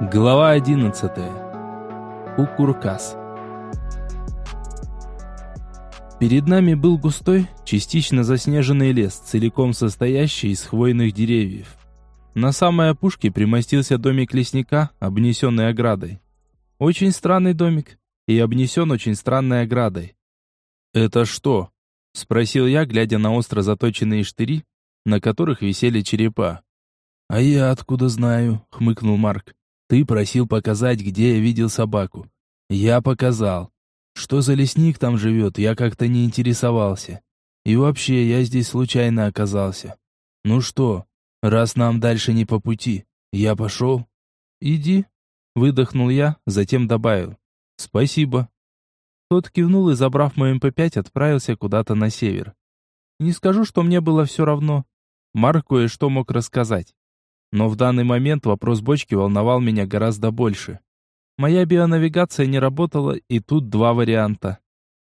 Глава 11. Укуркас. Перед нами был густой, частично заснеженный лес, целиком состоящий из хвойных деревьев. На самой опушке примостился домик лесника, обнесенный оградой. Очень странный домик, и обнесен очень странной оградой. «Это что?» — спросил я, глядя на остро заточенные штыри, на которых висели черепа. «А я откуда знаю?» — хмыкнул Марк. «Ты просил показать, где я видел собаку. Я показал. Что за лесник там живет, я как-то не интересовался. И вообще, я здесь случайно оказался. Ну что, раз нам дальше не по пути, я пошел?» «Иди», — выдохнул я, затем добавил. «Спасибо». Тот кивнул и, забрав мой МП-5, отправился куда-то на север. Не скажу, что мне было все равно. Марк кое-что мог рассказать. Но в данный момент вопрос бочки волновал меня гораздо больше. Моя бионавигация не работала, и тут два варианта.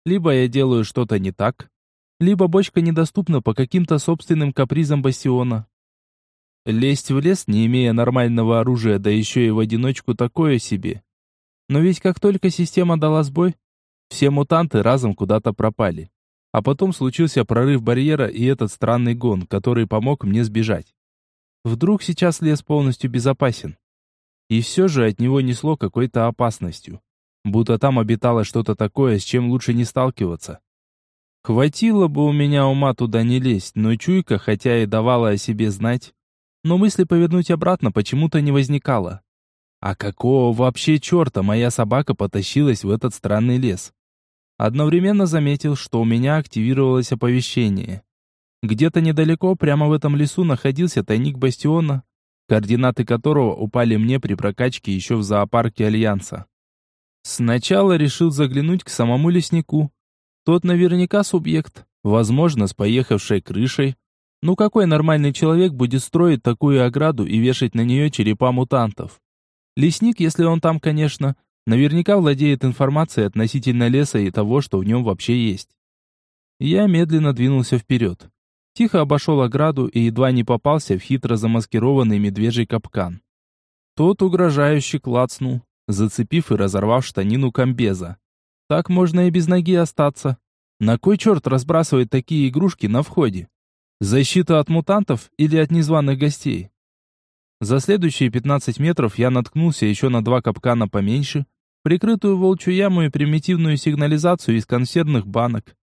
Либо я делаю что-то не так, либо бочка недоступна по каким-то собственным капризам бастиона. Лезть в лес, не имея нормального оружия, да еще и в одиночку такое себе. Но ведь как только система дала сбой, все мутанты разом куда-то пропали. А потом случился прорыв барьера и этот странный гон, который помог мне сбежать. Вдруг сейчас лес полностью безопасен. И все же от него несло какой-то опасностью. Будто там обитало что-то такое, с чем лучше не сталкиваться. Хватило бы у меня ума туда не лезть, но чуйка, хотя и давала о себе знать, но мысли повернуть обратно почему-то не возникало. А какого вообще черта моя собака потащилась в этот странный лес? Одновременно заметил, что у меня активировалось оповещение. Где-то недалеко, прямо в этом лесу, находился тайник бастиона, координаты которого упали мне при прокачке еще в зоопарке Альянса. Сначала решил заглянуть к самому леснику. Тот наверняка субъект, возможно, с поехавшей крышей. Ну какой нормальный человек будет строить такую ограду и вешать на нее черепа мутантов? Лесник, если он там, конечно, Наверняка владеет информацией относительно леса и того, что в нем вообще есть. Я медленно двинулся вперед. Тихо обошел ограду и едва не попался в хитро замаскированный медвежий капкан. Тот угрожающе клацнул, зацепив и разорвав штанину комбеза. Так можно и без ноги остаться. На кой черт разбрасывать такие игрушки на входе? Защита от мутантов или от незваных гостей? За следующие 15 метров я наткнулся еще на два капкана поменьше, прикрытую волчью яму и примитивную сигнализацию из консервных банок.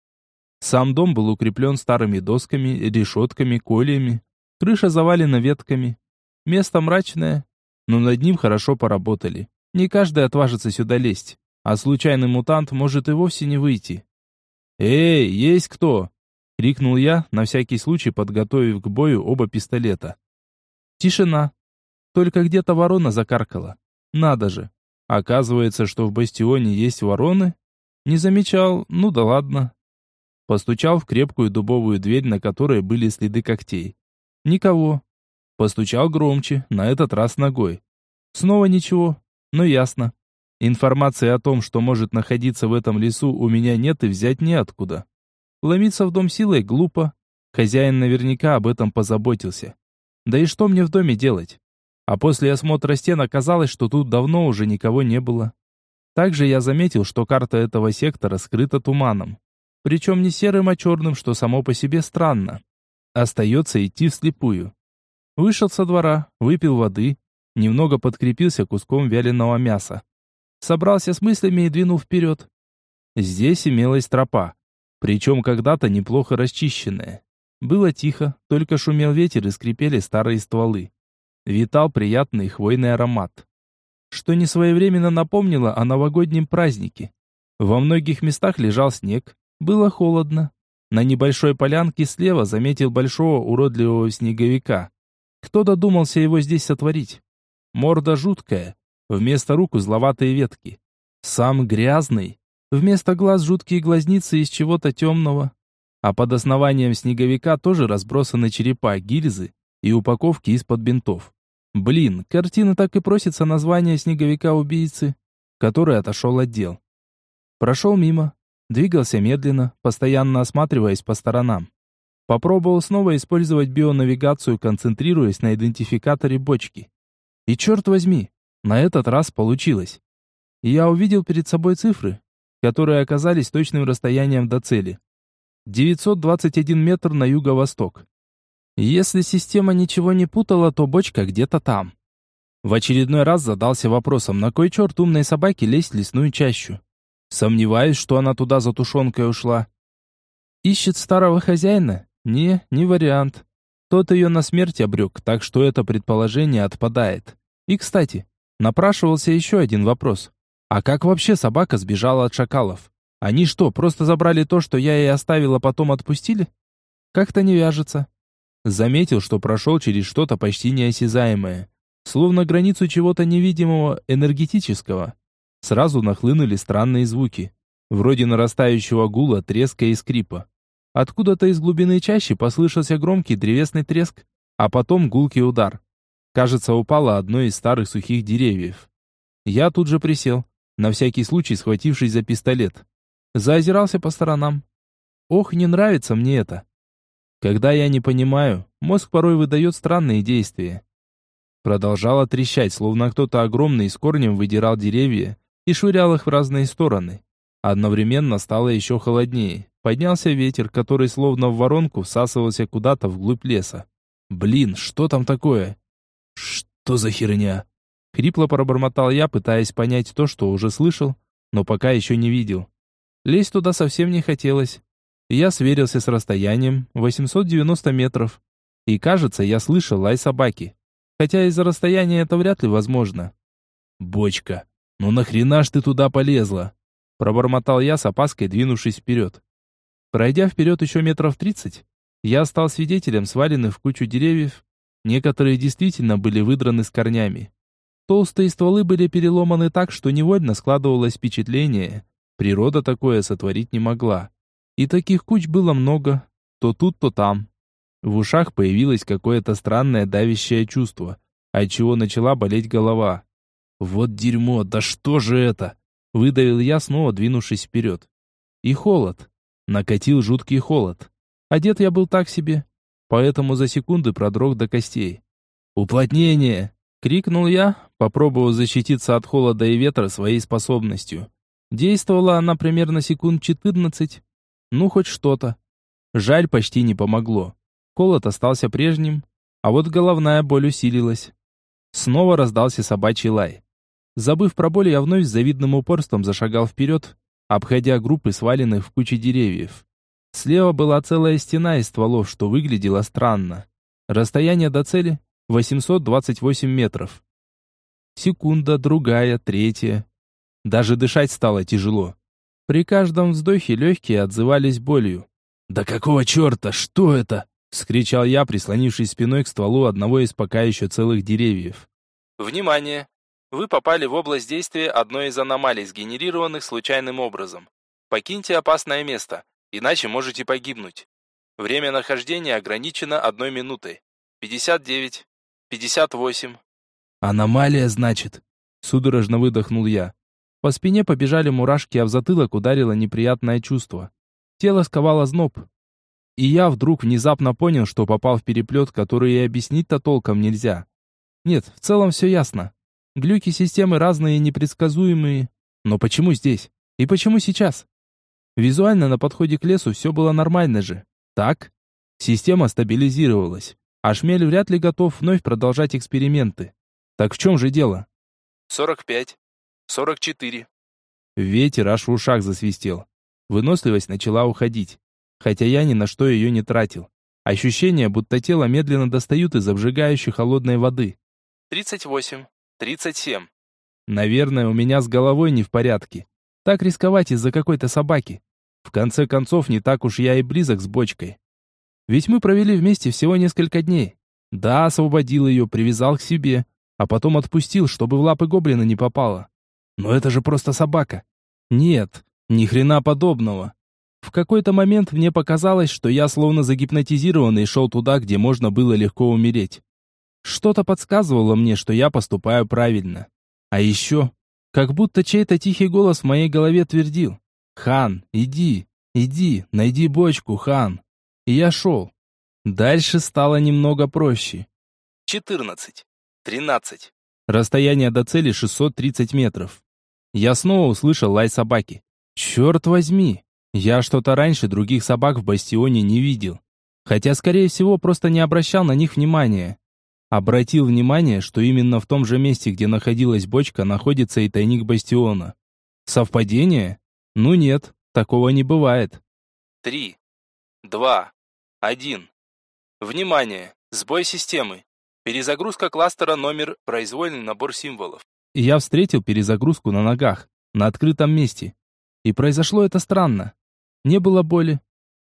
Сам дом был укреплен старыми досками, решетками, кольями. Крыша завалена ветками. Место мрачное, но над ним хорошо поработали. Не каждый отважится сюда лезть, а случайный мутант может и вовсе не выйти. «Эй, есть кто?» — крикнул я, на всякий случай подготовив к бою оба пистолета. Тишина. Только где-то ворона закаркала. Надо же, Оказывается, что в бастионе есть вороны? Не замечал, ну да ладно. Постучал в крепкую дубовую дверь, на которой были следы когтей. Никого. Постучал громче, на этот раз ногой. Снова ничего, но ясно. Информации о том, что может находиться в этом лесу, у меня нет и взять неоткуда. Ломиться в дом силой глупо. Хозяин наверняка об этом позаботился. Да и что мне в доме делать? А после осмотра стен оказалось, что тут давно уже никого не было. Также я заметил, что карта этого сектора скрыта туманом. Причем не серым, а черным, что само по себе странно. Остается идти вслепую. Вышел со двора, выпил воды, немного подкрепился куском вяленого мяса. Собрался с мыслями и двинул вперед. Здесь имелась тропа, причем когда-то неплохо расчищенная. Было тихо, только шумел ветер и скрипели старые стволы витал приятный хвойный аромат, что не своевременно напомнило о новогоднем празднике. Во многих местах лежал снег, было холодно. На небольшой полянке слева заметил большого уродливого снеговика. Кто додумался его здесь сотворить? Морда жуткая, вместо рук узловатые ветки. Сам грязный, вместо глаз жуткие глазницы из чего-то темного. А под основанием снеговика тоже разбросаны черепа, гильзы и упаковки из-под бинтов. Блин, картина так и просится название снеговика-убийцы, который отошел от дел. Прошел мимо, двигался медленно, постоянно осматриваясь по сторонам. Попробовал снова использовать бионавигацию, концентрируясь на идентификаторе бочки. И черт возьми, На этот раз получилось. Я увидел перед собой цифры, которые оказались точным расстоянием до цели. 921 метр на юго-восток. Если система ничего не путала, то бочка где-то там. В очередной раз задался вопросом, на кой черт умной собаке лезть в лесную чащу. Сомневаюсь, что она туда за тушенкой ушла. Ищет старого хозяина? Не, не вариант. Тот ее на смерть обрек, так что это предположение отпадает. И, кстати, напрашивался еще один вопрос. А как вообще собака сбежала от шакалов? Они что, просто забрали то, что я ей оставил, а потом отпустили? Как-то не вяжется. Заметил, что прошел через что-то почти неосязаемое, словно границу чего-то невидимого, энергетического. Сразу нахлынули странные звуки, вроде нарастающего гула, треска и скрипа. Откуда-то из глубины чащи послышался громкий древесный треск, а потом гулкий удар. Кажется, упало одно из старых сухих деревьев. Я тут же присел, на всякий случай схватившись за пистолет. Заозирался по сторонам. Ох, не нравится мне это. Когда я не понимаю, мозг порой выдает странные действия. Продолжало трещать, словно кто-то огромный с корнем выдирал деревья и швырял их в разные стороны. Одновременно стало еще холоднее. Поднялся ветер, который словно в воронку всасывался куда-то вглубь леса. Блин, что там такое? Что за херня? Хрипло пробормотал я, пытаясь понять то, что уже слышал, но пока еще не видел. Лезть туда совсем не хотелось. Я сверился с расстоянием 890 метров. И кажется, я слышал лай собаки. Хотя из-за расстояния это вряд ли возможно. «Бочка, ну нахрена ж ты туда полезла?» Пробормотал я с опаской, двинувшись вперед. Пройдя вперед еще метров тридцать, я стал свидетелем сваленных в кучу деревьев. Некоторые действительно были выдраны с корнями. Толстые стволы были переломаны так, что невольно складывалось впечатление. Природа такое сотворить не могла. И таких куч было много, то тут, то там. В ушах появилось какое-то странное давящее чувство, отчего начала болеть голова. «Вот дерьмо, да что же это?» Выдавил я, снова двинувшись вперед. И холод. Накатил жуткий холод. Одет я был так себе, поэтому за секунды продрог до костей. «Уплотнение!» — крикнул я, попробовав защититься от холода и ветра своей способностью. Действовала она примерно секунд четырнадцать. Ну, хоть что-то. Жаль, почти не помогло. Холод остался прежним, а вот головная боль усилилась. Снова раздался собачий лай. Забыв про боль, я вновь с завидным упорством зашагал вперед, обходя группы сваленных в куче деревьев. Слева была целая стена из стволов, что выглядело странно. Расстояние до цели 828 метров. Секунда, другая, третья. Даже дышать стало тяжело. При каждом вздохе легкие отзывались болью. «Да какого черта? Что это?» — скричал я, прислонившись спиной к стволу одного из пока еще целых деревьев. «Внимание! Вы попали в область действия одной из аномалий, сгенерированных случайным образом. Покиньте опасное место, иначе можете погибнуть. Время нахождения ограничено одной минутой. 59, 58. Аномалия, значит. Судорожно выдохнул я. По спине побежали мурашки, а в затылок ударило неприятное чувство. Тело сковало зноб. И я вдруг внезапно понял, что попал в переплет, который и объяснить-то толком нельзя. Нет, в целом все ясно. Глюки системы разные и непредсказуемые. Но почему здесь? И почему сейчас? Визуально на подходе к лесу все было нормально же. Так? Система стабилизировалась. А шмель вряд ли готов вновь продолжать эксперименты. Так в чем же дело? 45. 44. Ветер аж в ушах засвистел. Выносливость начала уходить. Хотя я ни на что ее не тратил. Ощущение, будто тело медленно достают из обжигающей холодной воды. 38. Тридцать семь. Наверное, у меня с головой не в порядке. Так рисковать из-за какой-то собаки. В конце концов, не так уж я и близок с бочкой. Ведь мы провели вместе всего несколько дней. Да, освободил ее, привязал к себе, а потом отпустил, чтобы в лапы гоблина не попало. Но это же просто собака. Нет, ни хрена подобного. В какой-то момент мне показалось, что я словно загипнотизированный шел туда, где можно было легко умереть. Что-то подсказывало мне, что я поступаю правильно. А еще, как будто чей-то тихий голос в моей голове твердил. «Хан, иди, иди, найди бочку, Хан». И я шел. Дальше стало немного проще. Четырнадцать. Тринадцать. Расстояние до цели 630 метров. Я снова услышал лай собаки. Черт возьми, я что-то раньше других собак в бастионе не видел. Хотя, скорее всего, просто не обращал на них внимания. Обратил внимание, что именно в том же месте, где находилась бочка, находится и тайник бастиона. Совпадение? Ну нет, такого не бывает. Три, два, один. Внимание! Сбой системы. Перезагрузка кластера номер «Произвольный набор символов». Я встретил перезагрузку на ногах, на открытом месте. И произошло это странно. Не было боли.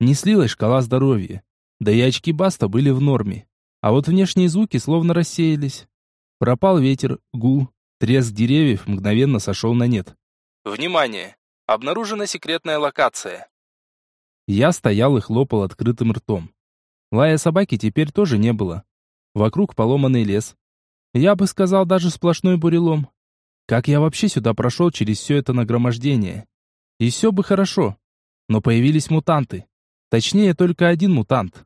Не слилась шкала здоровья. Да и очки Баста были в норме. А вот внешние звуки словно рассеялись. Пропал ветер, гул, треск деревьев мгновенно сошел на нет. Внимание! Обнаружена секретная локация. Я стоял и хлопал открытым ртом. Лая собаки теперь тоже не было. Вокруг поломанный лес. Я бы сказал, даже сплошной бурелом. Как я вообще сюда прошел через все это нагромождение? И все бы хорошо. Но появились мутанты. Точнее, только один мутант.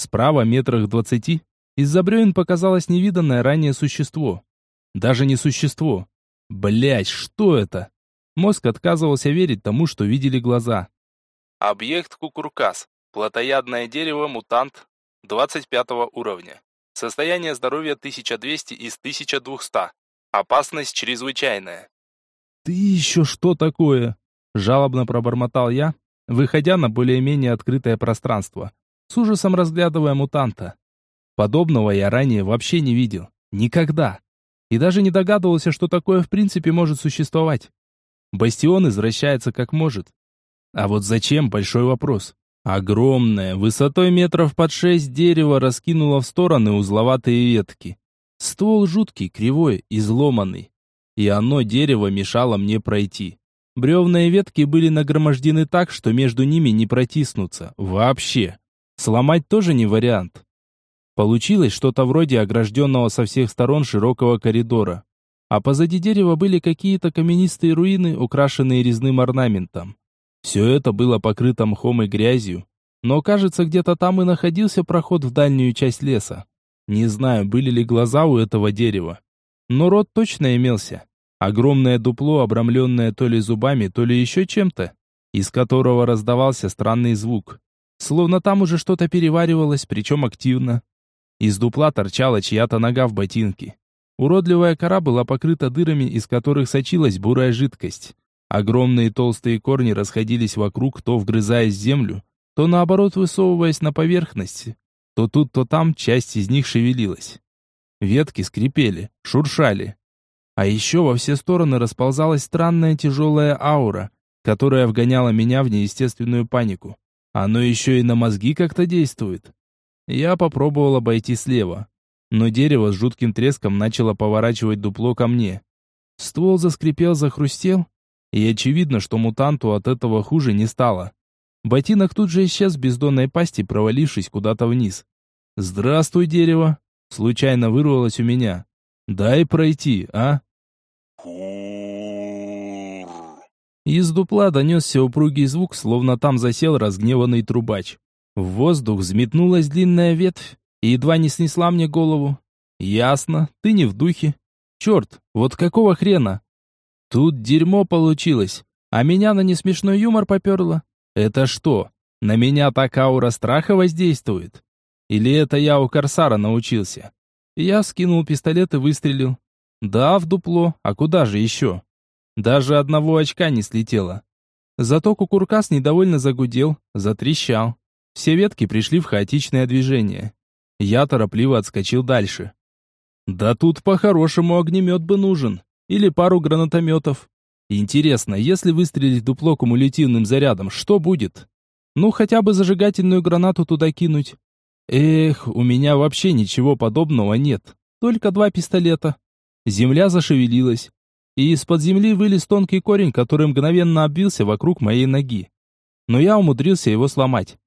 Справа, метрах двадцати, из-за бревен показалось невиданное ранее существо. Даже не существо. Блять, что это? Мозг отказывался верить тому, что видели глаза. Объект Кукуркас. Плотоядное дерево, мутант, 25 уровня. Состояние здоровья 1200 из 1200. Опасность чрезвычайная. «Ты еще что такое?» Жалобно пробормотал я, выходя на более-менее открытое пространство, с ужасом разглядывая мутанта. Подобного я ранее вообще не видел. Никогда. И даже не догадывался, что такое в принципе может существовать. Бастион извращается как может. А вот зачем, большой вопрос. Огромное, высотой метров под шесть дерево раскинуло в стороны узловатые ветки. Ствол жуткий, кривой, изломанный. И оно, дерево, мешало мне пройти. Бревна и ветки были нагромождены так, что между ними не протиснуться. Вообще. Сломать тоже не вариант. Получилось что-то вроде огражденного со всех сторон широкого коридора. А позади дерева были какие-то каменистые руины, украшенные резным орнаментом. Все это было покрыто мхом и грязью, но кажется, где-то там и находился проход в дальнюю часть леса. Не знаю, были ли глаза у этого дерева, но рот точно имелся. Огромное дупло, обрамленное то ли зубами, то ли еще чем-то, из которого раздавался странный звук. Словно там уже что-то переваривалось, причем активно. Из дупла торчала чья-то нога в ботинке. Уродливая кора была покрыта дырами, из которых сочилась бурая жидкость. Огромные толстые корни расходились вокруг, то вгрызаясь в землю, то наоборот высовываясь на поверхность. То тут, то там часть из них шевелилась. Ветки скрипели, шуршали. А еще во все стороны расползалась странная тяжелая аура, которая вгоняла меня в неестественную панику. Оно еще и на мозги как-то действует. Я попробовал обойти слева, но дерево с жутким треском начало поворачивать дупло ко мне. Ствол заскрипел, захрустел, и очевидно, что мутанту от этого хуже не стало. Ботинок тут же исчез в бездонной пасти, провалившись куда-то вниз. «Здравствуй, дерево!» Случайно вырвалось у меня. «Дай пройти, а?» Из дупла донесся упругий звук, словно там засел разгневанный трубач. В воздух взметнулась длинная ветвь и едва не снесла мне голову. «Ясно, ты не в духе. Черт, вот какого хрена? Тут дерьмо получилось, а меня на несмешной юмор поперло. Это что, на меня так аура страха воздействует? Или это я у Корсара научился? Я скинул пистолет и выстрелил. Да, в дупло, а куда же еще? Даже одного очка не слетело. Зато кукуркас недовольно загудел, затрещал. Все ветки пришли в хаотичное движение. Я торопливо отскочил дальше. Да тут по-хорошему огнемет бы нужен или пару гранатометов. Интересно, если выстрелить дупло кумулятивным зарядом, что будет? Ну, хотя бы зажигательную гранату туда кинуть. Эх, у меня вообще ничего подобного нет. Только два пистолета. Земля зашевелилась. И из-под земли вылез тонкий корень, который мгновенно обвился вокруг моей ноги. Но я умудрился его сломать.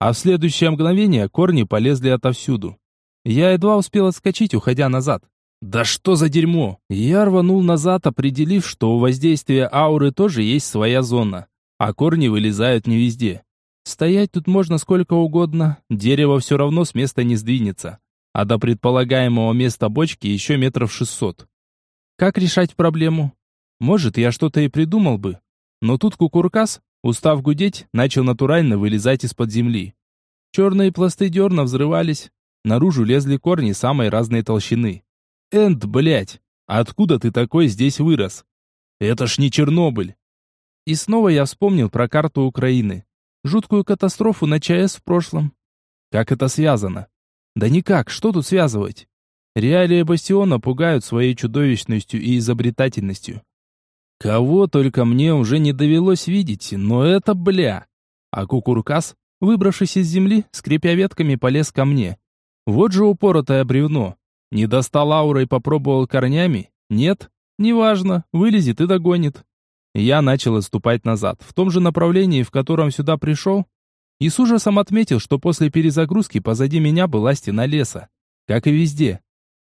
А в следующее мгновение корни полезли отовсюду. Я едва успел отскочить, уходя назад. Да что за дерьмо? Я рванул назад, определив, что у воздействия ауры тоже есть своя зона, а корни вылезают не везде. Стоять тут можно сколько угодно, дерево все равно с места не сдвинется. а до предполагаемого места бочки еще метров шестьсот. Как решать проблему? Может, я что-то и придумал бы. Но тут кукуркас, устав гудеть, начал натурально вылезать из-под земли. Черные пласты дерна взрывались, наружу лезли корни самой разной толщины. Энд, блядь, откуда ты такой здесь вырос? Это ж не Чернобыль. И снова я вспомнил про карту Украины. Жуткую катастрофу на ЧАЭС в прошлом. Как это связано? Да никак, что тут связывать? Реалии Бастиона пугают своей чудовищностью и изобретательностью. Кого только мне уже не довелось видеть, но это бля. А Кукуркас, выбравшись из земли, скрипя ветками, полез ко мне. Вот же упоротое бревно. Не достал аурой, попробовал корнями? Нет? Неважно, вылезет и догонит. Я начал отступать назад, в том же направлении, в котором сюда пришел, и с ужасом отметил, что после перезагрузки позади меня была стена леса. Как и везде.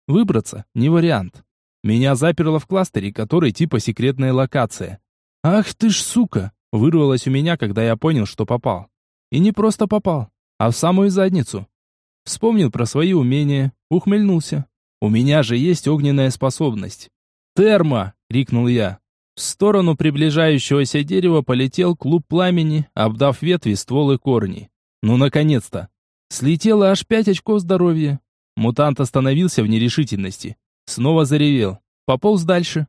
Выбраться – не вариант. Меня заперло в кластере, который типа секретная локация. «Ах ты ж сука!» – вырвалось у меня, когда я понял, что попал. И не просто попал, а в самую задницу. Вспомнил про свои умения, ухмыльнулся. «У меня же есть огненная способность». «Термо!» — крикнул я. В сторону приближающегося дерева полетел клуб пламени, обдав ветви, стволы, корни. Ну, наконец-то! Слетело аж пять очков здоровья. Мутант остановился в нерешительности. Снова заревел. Пополз дальше.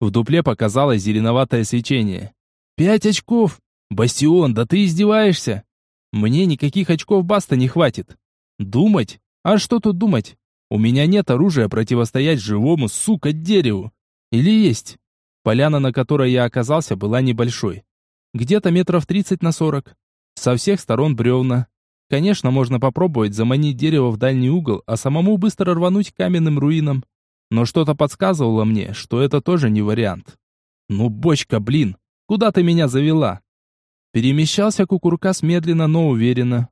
В дупле показалось зеленоватое свечение. «Пять очков! Бастион, да ты издеваешься!» «Мне никаких очков баста не хватит!» «Думать? А что тут думать? У меня нет оружия противостоять живому, сука, дереву!» «Или есть?» Поляна, на которой я оказался, была небольшой. Где-то метров 30 на 40. Со всех сторон бревна. Конечно, можно попробовать заманить дерево в дальний угол, а самому быстро рвануть каменным руинам. Но что-то подсказывало мне, что это тоже не вариант. Ну, бочка, блин, куда ты меня завела? Перемещался Кукуркас медленно, но уверенно.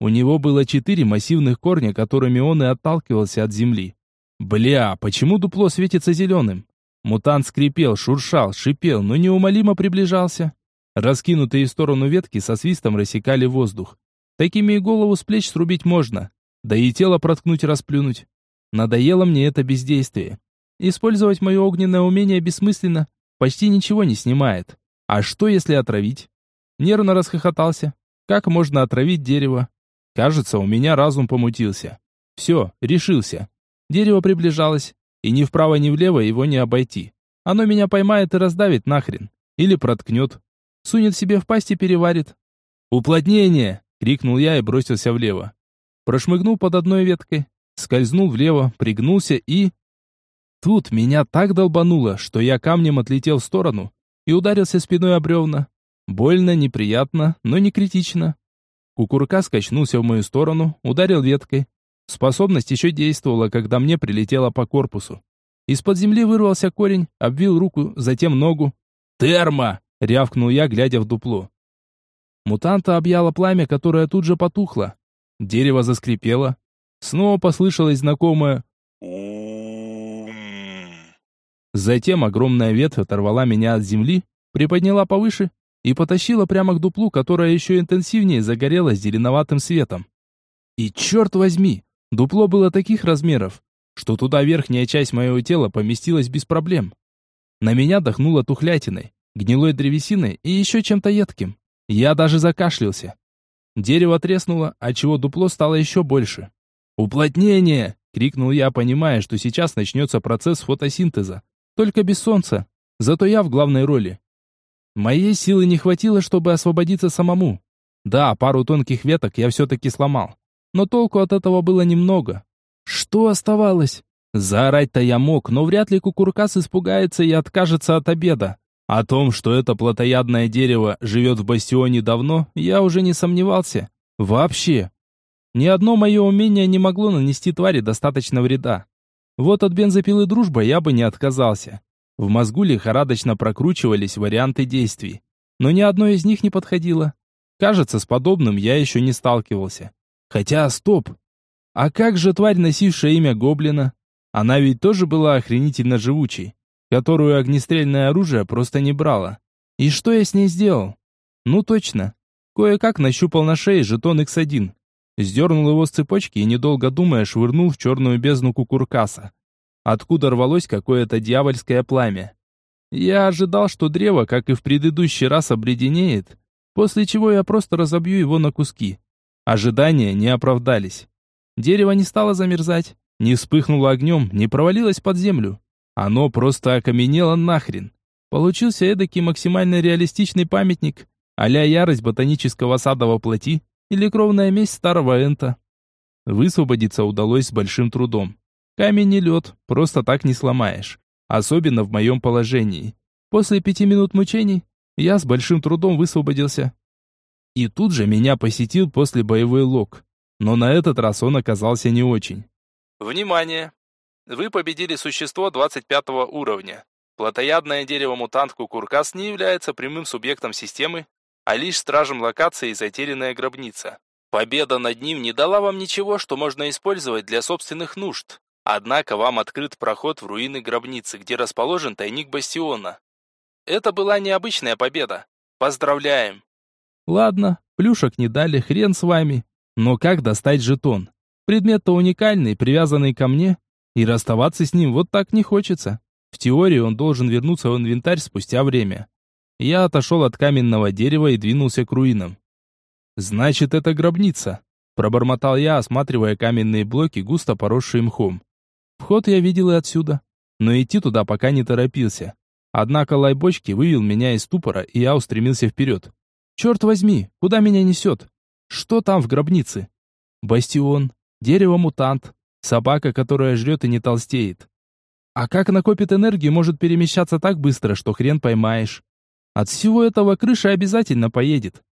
У него было четыре массивных корня, которыми он и отталкивался от земли. Бля, почему дупло светится зеленым? Мутант скрипел, шуршал, шипел, но неумолимо приближался. Раскинутые в сторону ветки со свистом рассекали воздух. Такими и голову с плеч срубить можно. Да и тело проткнуть и расплюнуть. Надоело мне это бездействие. Использовать мое огненное умение бессмысленно. Почти ничего не снимает. А что, если отравить? Нервно расхохотался. Как можно отравить дерево? Кажется, у меня разум помутился. Все, решился. Дерево приближалось. И ни вправо, ни влево его не обойти. Оно меня поймает и раздавит нахрен. Или проткнет. Сунет себе в пасть и переварит. «Уплотнение!» — крикнул я и бросился влево. Прошмыгнул под одной веткой, скользнул влево, пригнулся и... Тут меня так долбануло, что я камнем отлетел в сторону и ударился спиной о бревна. Больно, неприятно, но не критично. Кукурка скачнулся в мою сторону, ударил веткой, Способность еще действовала, когда мне прилетело по корпусу. Из-под земли вырвался корень, обвил руку, затем ногу. «Термо!» — рявкнул я, глядя в дупло. Мутанта объяло пламя, которое тут же потухло. Дерево заскрипело. Снова послышалось знакомое Затем огромная ветвь оторвала меня от земли, приподняла повыше и потащила прямо к дуплу, которое еще интенсивнее загорелось зеленоватым светом. И черт возьми, Дупло было таких размеров, что туда верхняя часть моего тела поместилась без проблем. На меня дохнуло тухлятиной, гнилой древесиной и еще чем-то едким. Я даже закашлялся. Дерево треснуло, отчего дупло стало еще больше. «Уплотнение!» — крикнул я, понимая, что сейчас начнется процесс фотосинтеза. Только без солнца. Зато я в главной роли. Моей силы не хватило, чтобы освободиться самому. Да, пару тонких веток я все-таки сломал но толку от этого было немного. Что оставалось? Заорать-то я мог, но вряд ли Кукуркас испугается и откажется от обеда. О том, что это плотоядное дерево живет в бастионе давно, я уже не сомневался. Вообще. Ни одно мое умение не могло нанести твари достаточно вреда. Вот от бензопилы дружба я бы не отказался. В мозгу лихорадочно прокручивались варианты действий. Но ни одно из них не подходило. Кажется, с подобным я еще не сталкивался. Хотя, стоп. А как же тварь, носившая имя Гоблина? Она ведь тоже была охренительно живучей, которую огнестрельное оружие просто не брало. И что я с ней сделал? Ну точно. Кое-как нащупал на шее жетон X1. Сдернул его с цепочки и, недолго думая, швырнул в черную бездну кукуркаса, откуда рвалось какое-то дьявольское пламя. Я ожидал, что древо, как и в предыдущий раз, обледенеет, после чего я просто разобью его на куски. Ожидания не оправдались. Дерево не стало замерзать, не вспыхнуло огнем, не провалилось под землю. Оно просто окаменело нахрен. Получился эдакий максимально реалистичный памятник, а-ля ярость ботанического сада во плоти или кровная месть старого энта. Высвободиться удалось с большим трудом. Камень не лед, просто так не сломаешь. Особенно в моем положении. После пяти минут мучений я с большим трудом высвободился. И тут же меня посетил после боевой лог. Но на этот раз он оказался не очень. Внимание! Вы победили существо 25 уровня. Плотоядное дерево-мутант Кукуркас не является прямым субъектом системы, а лишь стражем локации затерянная гробница. Победа над ним не дала вам ничего, что можно использовать для собственных нужд. Однако вам открыт проход в руины гробницы, где расположен тайник бастиона. Это была необычная победа. Поздравляем. Ладно, плюшек не дали, хрен с вами. Но как достать жетон? Предмет-то уникальный, привязанный ко мне, и расставаться с ним вот так не хочется. В теории он должен вернуться в инвентарь спустя время. Я отошел от каменного дерева и двинулся к руинам. «Значит, это гробница», — пробормотал я, осматривая каменные блоки, густо поросшие мхом. Вход я видел и отсюда, но идти туда пока не торопился. Однако лай бочки вывел меня из ступора, и я устремился вперед. «Черт возьми, куда меня несет? Что там в гробнице?» «Бастион, дерево-мутант, собака, которая жрет и не толстеет. А как накопит энергию, может перемещаться так быстро, что хрен поймаешь. От всего этого крыша обязательно поедет.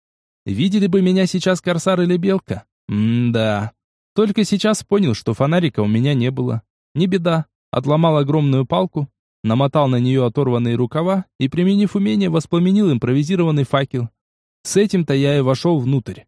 Видели бы меня сейчас корсар или белка? М-да. Только сейчас понял, что фонарика у меня не было. Не беда. Отломал огромную палку, намотал на нее оторванные рукава и, применив умение, воспламенил импровизированный факел. С этим-то я и вошел внутрь.